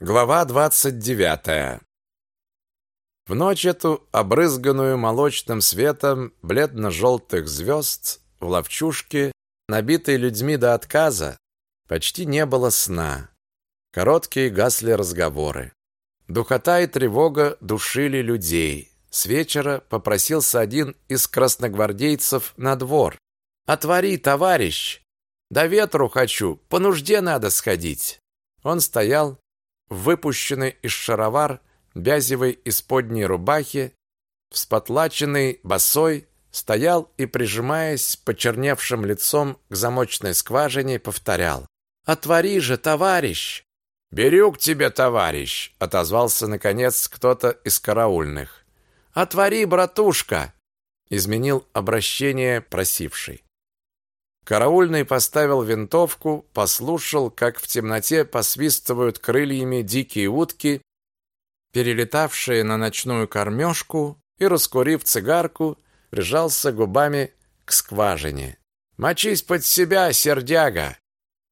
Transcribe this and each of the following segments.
Глава двадцать девятая. В ночь эту, обрызганную молочным светом бледно-желтых звезд, в ловчушке, набитой людьми до отказа, почти не было сна. Короткие гасли разговоры. Духота и тревога душили людей. С вечера попросился один из красногвардейцев на двор. «Отвори, товарищ! До ветру хочу, по нужде надо сходить!» Он стоял, выпущенный из шаровар бязевой исподней рубахи, вспотлаченный босой, стоял и, прижимаясь почерневшим лицом к замочной скважине, повторял. «Отвори же, товарищ!» «Берег тебе, товарищ!» — отозвался, наконец, кто-то из караульных. «Отвори, братушка!» — изменил обращение просивший. Караульный поставил винтовку, послушал, как в темноте посвистывают крыльями дикие утки, перелетавшие на ночную кормежку, и, раскурив цигарку, прижался губами к скважине. «Мочись под себя, сердяга!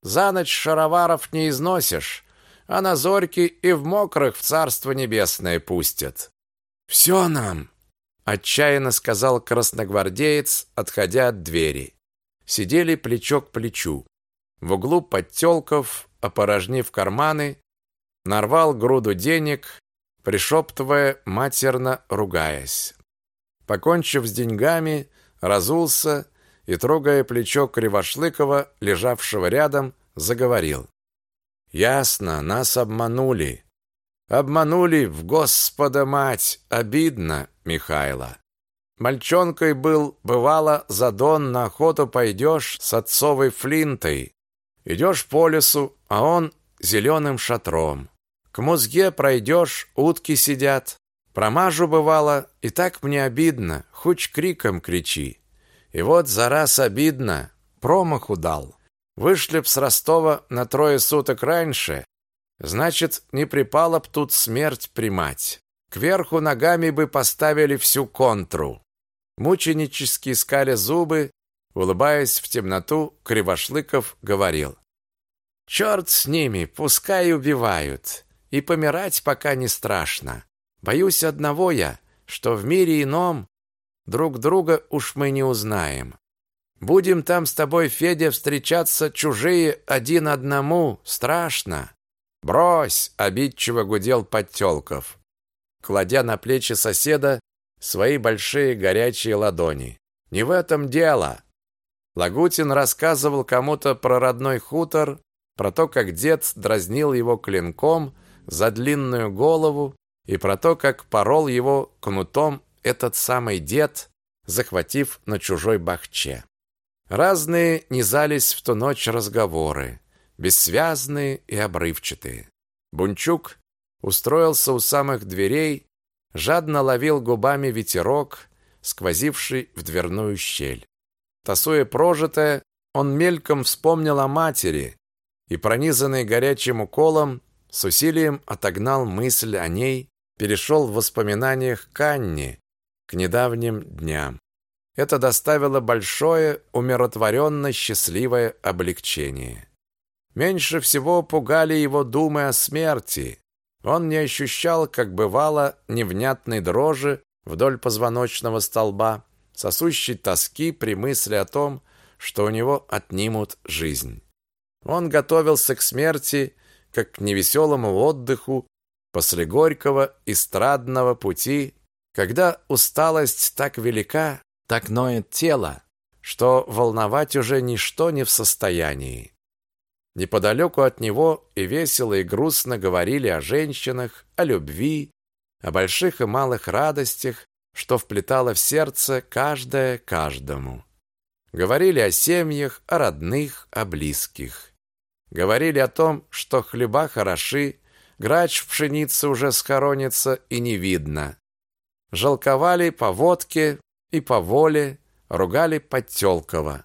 За ночь шароваров не износишь, а на зорьки и в мокрых в царство небесное пустят». «Все нам!» — отчаянно сказал красногвардеец, отходя от двери сидели плечо к плечу. В углу подтелков, опорожнив карманы, нарвал груду денег, пришептывая, матерно ругаясь. Покончив с деньгами, разулся и, трогая плечо Кривошлыкова, лежавшего рядом, заговорил. «Ясно, нас обманули. Обманули в Господа мать, обидно, Михайло. Мальчонкой был, бывало, за дон на охоту пойдешь с отцовой флинтой. Идешь по лесу, а он зеленым шатром. К мозге пройдешь, утки сидят. Промажу бывало, и так мне обидно, хоть криком кричи. И вот за раз обидно, промаху дал. Вышли б с Ростова на трое суток раньше, значит, не припала б тут смерть примать. Кверху ногами бы поставили всю контру. Мученически скаля зубы, улыбаясь в темноту, Кривошлыков говорил. «Черт с ними, пускай убивают. И помирать пока не страшно. Боюсь одного я, что в мире ином друг друга уж мы не узнаем. Будем там с тобой, Федя, встречаться чужие один одному, страшно. Брось, обидчиво гудел Подтелков, кладя на плечи соседа свои большие горячие ладони. Не в этом дело. Лагутин рассказывал кому-то про родной хутор, про то, как дед дразнил его клинком за длинную голову и про то, как порол его кнутом этот самый дед, захватив на чужой бахче. Разные низались в ту ночь разговоры, бессвязные и обрывчатые. Бунчук устроился у самых дверей жадно ловил губами ветерок, сквозивший в дверную щель. Тасуя прожитое, он мельком вспомнил о матери и, пронизанный горячим уколом, с усилием отогнал мысль о ней, перешел в воспоминаниях к Анне, к недавним дням. Это доставило большое, умиротворенно счастливое облегчение. Меньше всего пугали его думы о смерти, он не ощущал, как бывало, невнятной дрожи вдоль позвоночного столба, сосущей тоски при мысли о том, что у него отнимут жизнь. Он готовился к смерти, как к невеселому отдыху после горького эстрадного пути, когда усталость так велика, так ноет тело, что волновать уже ничто не в состоянии. Неподалеку от него и весело, и грустно говорили о женщинах, о любви, о больших и малых радостях, что вплетало в сердце каждое каждому. Говорили о семьях, о родных, о близких. Говорили о том, что хлеба хороши, грач в пшенице уже схоронится и не видно. Жалковали по водке и по воле, ругали Подтелкова.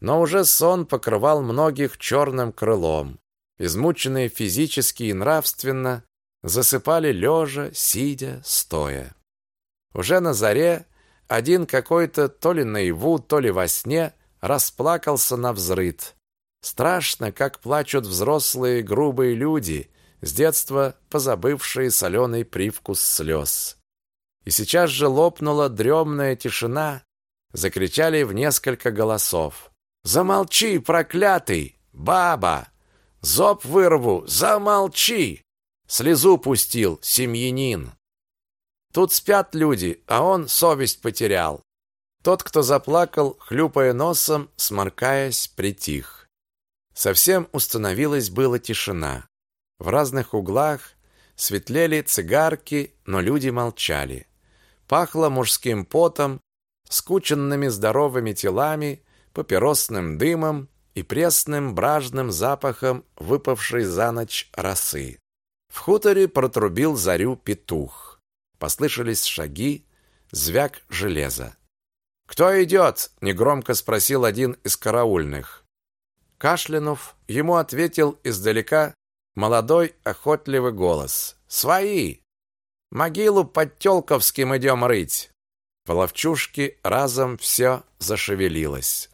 Но уже сон покрывал многих черным крылом. Измученные физически и нравственно, засыпали лежа, сидя, стоя. Уже на заре один какой-то то ли наяву, то ли во сне расплакался на взрыд. Страшно, как плачут взрослые грубые люди, с детства позабывшие соленый привкус слез. И сейчас же лопнула дремная тишина, закричали в несколько голосов. «Замолчи, проклятый! Баба! Зоб вырву! Замолчи!» Слезу пустил, семьянин. Тут спят люди, а он совесть потерял. Тот, кто заплакал, хлюпая носом, сморкаясь, притих. Совсем установилась была тишина. В разных углах светлели цигарки, но люди молчали. Пахло мужским потом, скученными здоровыми телами, папиросным дымом и пресным бражным запахом выпавшей за ночь росы. В хуторе протрубил зарю петух. Послышались шаги, звяк железа. «Кто идет?» – негромко спросил один из караульных. Кашлянув, ему ответил издалека молодой охотливый голос. «Свои! Могилу под Тёлковским идем рыть!» В ловчушке разом все зашевелилось.